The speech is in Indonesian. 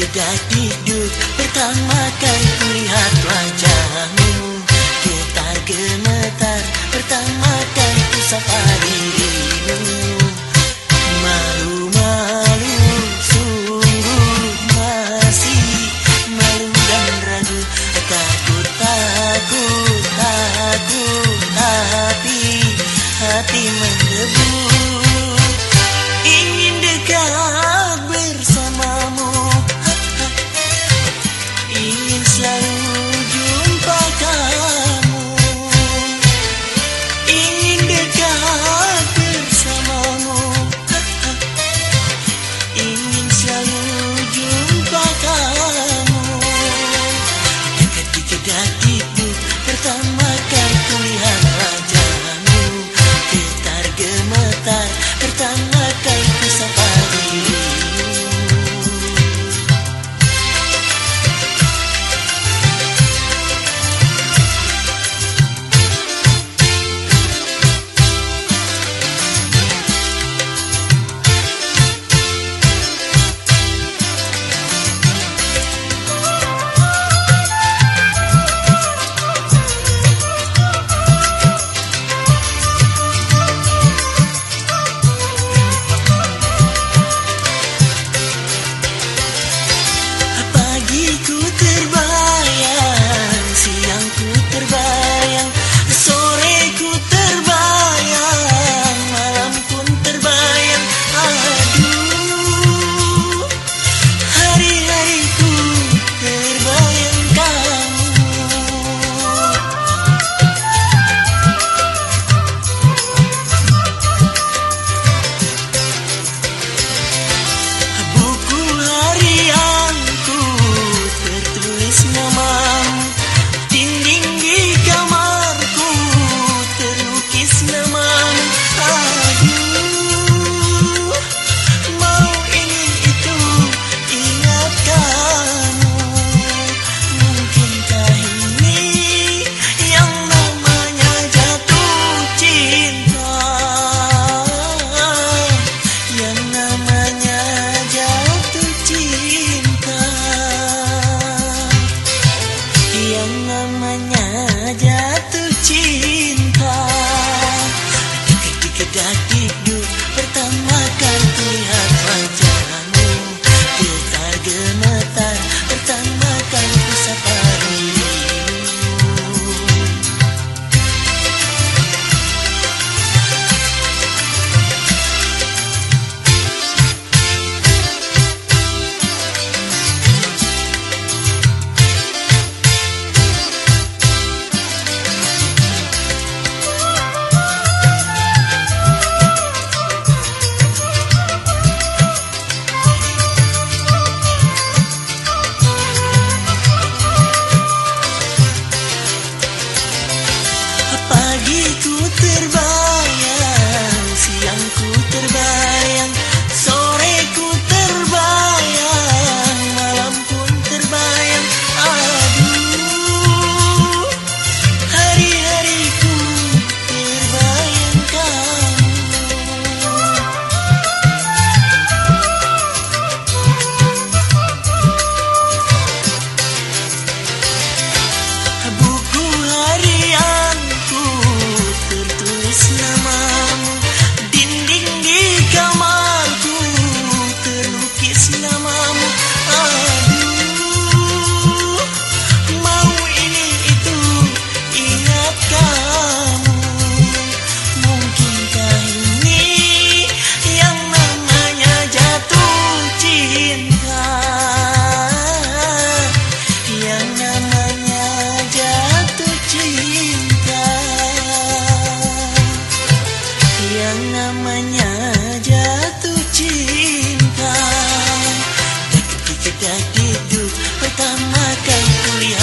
Jika hidup pertama kali melihat wajah. Yeah. cinta. Dekat-dekat pertama kali lihat wajahmu. Getar gemetar pertama kali yang namanya jatuh cinta. Dekat-dekat hidup pertama kali. kuliah